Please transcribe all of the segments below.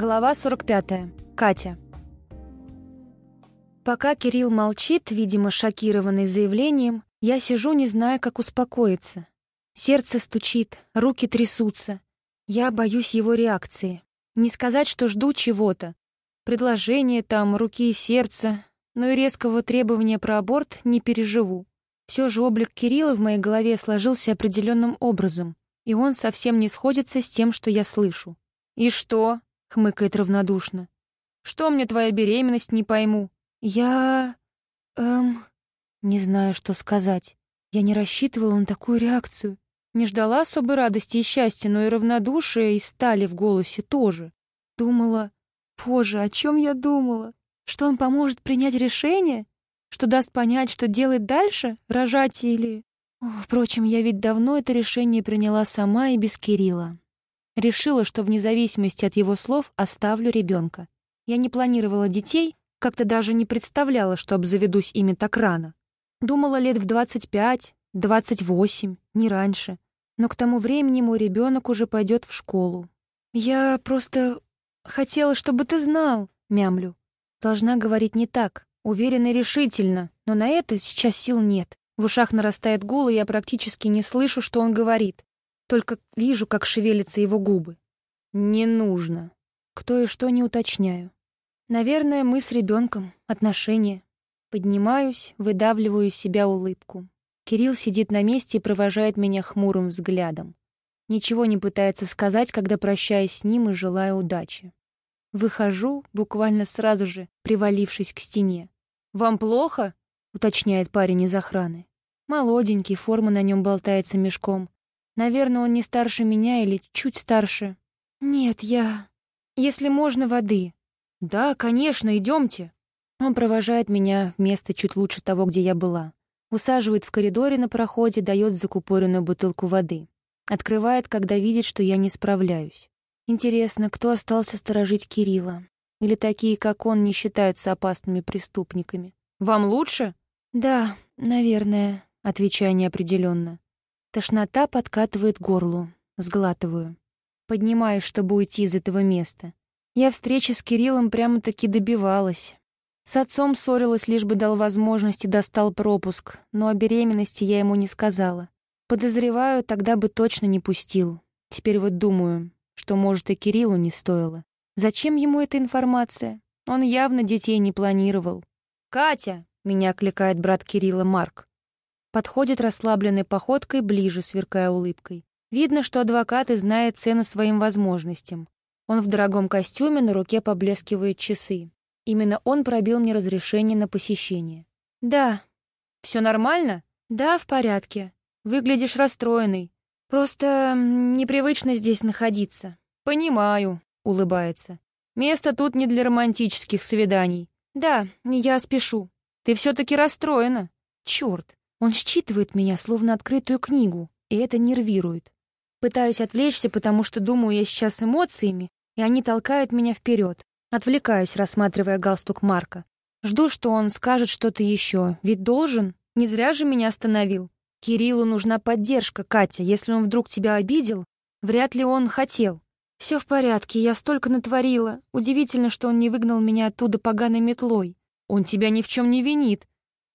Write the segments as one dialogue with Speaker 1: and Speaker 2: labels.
Speaker 1: Глава 45. Катя. Пока Кирилл молчит, видимо, шокированный заявлением, я сижу, не зная, как успокоиться. Сердце стучит, руки трясутся. Я боюсь его реакции. Не сказать, что жду чего-то. Предложение там, руки и сердце, но и резкого требования про аборт не переживу. Все же облик Кирилла в моей голове сложился определенным образом, и он совсем не сходится с тем, что я слышу. «И что?» — хмыкает равнодушно. «Что мне твоя беременность, не пойму?» «Я... эм...» Не знаю, что сказать. Я не рассчитывала на такую реакцию. Не ждала особой радости и счастья, но и равнодушия, и стали в голосе тоже. Думала... Боже, о чем я думала? Что он поможет принять решение? Что даст понять, что делать дальше? Рожать или... Впрочем, я ведь давно это решение приняла сама и без Кирилла. Решила, что вне зависимости от его слов оставлю ребенка. Я не планировала детей, как-то даже не представляла, что обзаведусь ими так рано. Думала лет в 25, 28, не раньше. Но к тому времени мой ребенок уже пойдет в школу. Я просто хотела, чтобы ты знал, мямлю. Должна говорить не так, уверенно и решительно, но на это сейчас сил нет. В ушах нарастает гул, и я практически не слышу, что он говорит. Только вижу, как шевелятся его губы. Не нужно. Кто и что не уточняю. Наверное, мы с ребенком, отношения. Поднимаюсь, выдавливаю из себя улыбку. Кирилл сидит на месте и провожает меня хмурым взглядом. Ничего не пытается сказать, когда прощаюсь с ним и желаю удачи. Выхожу, буквально сразу же, привалившись к стене. «Вам плохо?» — уточняет парень из охраны. Молоденький, форма на нем болтается мешком. Наверное, он не старше меня или чуть старше. Нет, я... Если можно, воды. Да, конечно, идемте. Он провожает меня в место чуть лучше того, где я была. Усаживает в коридоре на проходе, дает закупоренную бутылку воды. Открывает, когда видит, что я не справляюсь. Интересно, кто остался сторожить Кирилла? Или такие, как он, не считаются опасными преступниками? «Вам лучше?» «Да, наверное», — отвечаю неопределенно. Тошнота подкатывает горлу. Сглатываю. Поднимаюсь, чтобы уйти из этого места. Я встречи с Кириллом прямо-таки добивалась. С отцом ссорилась, лишь бы дал возможность и достал пропуск, но о беременности я ему не сказала. Подозреваю, тогда бы точно не пустил. Теперь вот думаю, что, может, и Кириллу не стоило. Зачем ему эта информация? Он явно детей не планировал. «Катя!» — меня окликает брат Кирилла Марк. Подходит расслабленной походкой ближе, сверкая улыбкой. Видно, что адвокат и знает цену своим возможностям. Он в дорогом костюме, на руке поблескивают часы. Именно он пробил мне разрешение на посещение. «Да». «Все нормально?» «Да, в порядке. Выглядишь расстроенный. Просто непривычно здесь находиться». «Понимаю», — улыбается. «Место тут не для романтических свиданий». «Да, я спешу». «Ты все-таки расстроена». «Черт, он считывает меня, словно открытую книгу, и это нервирует. Пытаюсь отвлечься, потому что думаю я сейчас эмоциями, и они толкают меня вперед. Отвлекаюсь, рассматривая галстук Марка. Жду, что он скажет что-то еще, ведь должен. Не зря же меня остановил. Кириллу нужна поддержка, Катя. Если он вдруг тебя обидел, вряд ли он хотел. Все в порядке, я столько натворила. Удивительно, что он не выгнал меня оттуда поганой метлой. Он тебя ни в чем не винит.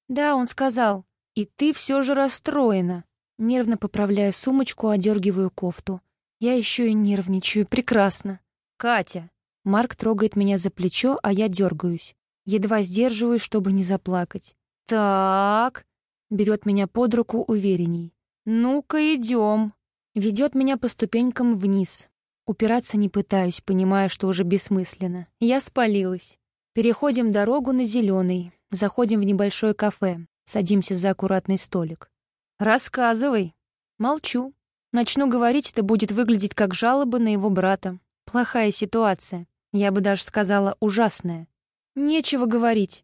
Speaker 1: Да, он сказал. И ты все же расстроена. Нервно поправляя сумочку, одергиваю кофту. Я еще и нервничаю. Прекрасно. Катя. Марк трогает меня за плечо, а я дергаюсь. Едва сдерживаюсь, чтобы не заплакать. Так. Берет меня под руку уверенней. Ну-ка, идем. Ведет меня по ступенькам вниз. Упираться не пытаюсь, понимая, что уже бессмысленно. Я спалилась. Переходим дорогу на зеленый. Заходим в небольшое кафе. Садимся за аккуратный столик. «Рассказывай». Молчу. Начну говорить, это будет выглядеть как жалоба на его брата. Плохая ситуация. Я бы даже сказала, ужасная. Нечего говорить.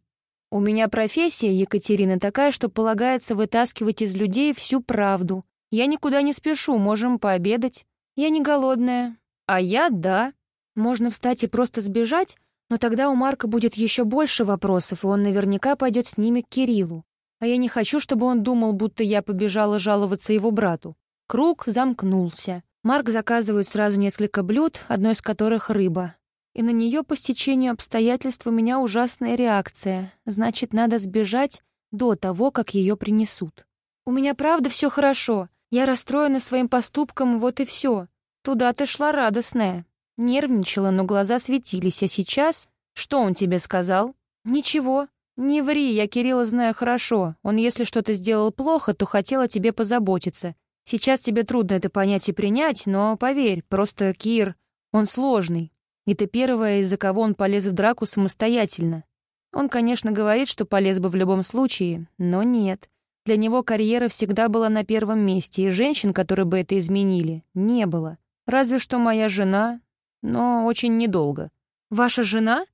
Speaker 1: У меня профессия, Екатерина, такая, что полагается вытаскивать из людей всю правду. Я никуда не спешу, можем пообедать. Я не голодная. А я — да. Можно встать и просто сбежать, но тогда у Марка будет еще больше вопросов, и он наверняка пойдет с ними к Кириллу. А я не хочу, чтобы он думал, будто я побежала жаловаться его брату. Круг замкнулся. Марк заказывает сразу несколько блюд, одно из которых — рыба. и на нее по стечению обстоятельств у меня ужасная реакция. Значит, надо сбежать до того, как ее принесут. У меня правда все хорошо. Я расстроена своим поступком, вот и все. Туда ты шла радостная. Нервничала, но глаза светились, а сейчас... Что он тебе сказал? Ничего. Не ври, я Кирилла знаю хорошо. Он, если что-то сделал плохо, то хотел о тебе позаботиться. Сейчас тебе трудно это понять и принять, но поверь, просто Кир, он сложный. И ты первая, из-за кого он полез в драку самостоятельно. Он, конечно, говорит, что полез бы в любом случае, но нет. Для него карьера всегда была на первом месте, и женщин, которые бы это изменили, не было. Разве что моя жена, но очень недолго. «Ваша жена?»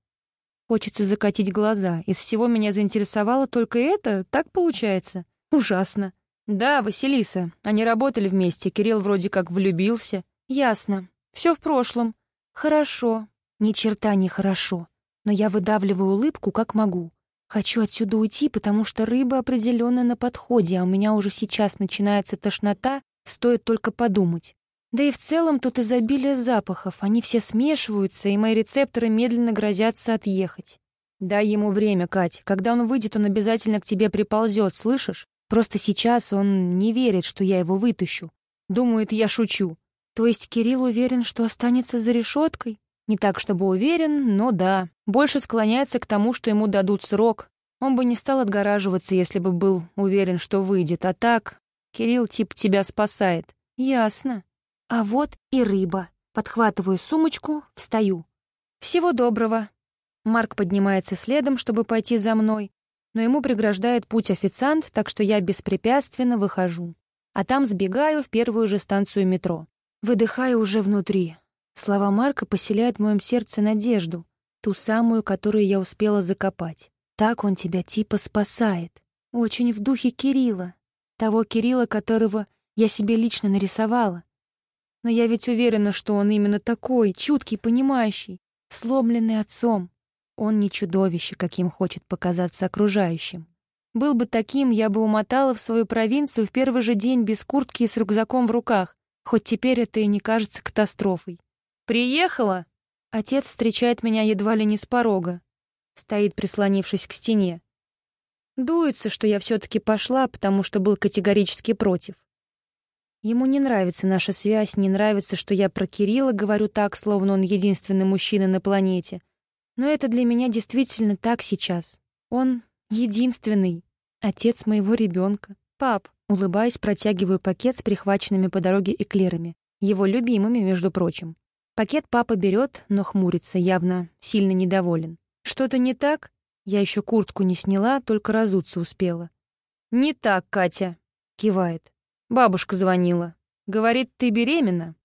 Speaker 1: Хочется закатить глаза. Из всего меня заинтересовало только это, так получается. Ужасно. Да, Василиса. Они работали вместе, Кирилл вроде как влюбился. Ясно. Все в прошлом. Хорошо. Ни черта не хорошо. Но я выдавливаю улыбку, как могу. Хочу отсюда уйти, потому что рыба определенно на подходе, а у меня уже сейчас начинается тошнота, стоит только подумать. Да и в целом тут изобилие запахов, они все смешиваются, и мои рецепторы медленно грозятся отъехать. Дай ему время, Кать. Когда он выйдет, он обязательно к тебе приползет, слышишь? Просто сейчас он не верит, что я его вытащу. Думает, я шучу. То есть Кирилл уверен, что останется за решеткой? Не так, чтобы уверен, но да. Больше склоняется к тому, что ему дадут срок. Он бы не стал отгораживаться, если бы был уверен, что выйдет. А так, Кирилл тип тебя спасает. Ясно. А вот и рыба. Подхватываю сумочку, встаю. Всего доброго. Марк поднимается следом, чтобы пойти за мной, но ему преграждает путь официант, так что я беспрепятственно выхожу. А там сбегаю в первую же станцию метро. Выдыхаю уже внутри. Слова Марка поселяют в моем сердце надежду, ту самую, которую я успела закопать. Так он тебя типа спасает. Очень в духе Кирилла. Того Кирилла, которого я себе лично нарисовала. Но я ведь уверена, что он именно такой, чуткий, понимающий, сломленный отцом. Он не чудовище, каким хочет показаться окружающим. Был бы таким, я бы умотала в свою провинцию в первый же день без куртки и с рюкзаком в руках, Хоть теперь это и не кажется катастрофой. «Приехала!» Отец встречает меня едва ли не с порога. Стоит, прислонившись к стене. Дуется, что я все-таки пошла, потому что был категорически против. Ему не нравится наша связь, не нравится, что я про Кирилла говорю так, словно он единственный мужчина на планете. Но это для меня действительно так сейчас. Он единственный, отец моего ребенка. Пап, Улыбаясь, протягиваю пакет с прихваченными по дороге эклерами. Его любимыми, между прочим. Пакет папа берет, но хмурится, явно сильно недоволен. «Что-то не так?» Я еще куртку не сняла, только разуться успела. «Не так, Катя», — кивает. «Бабушка звонила. Говорит, ты беременна?»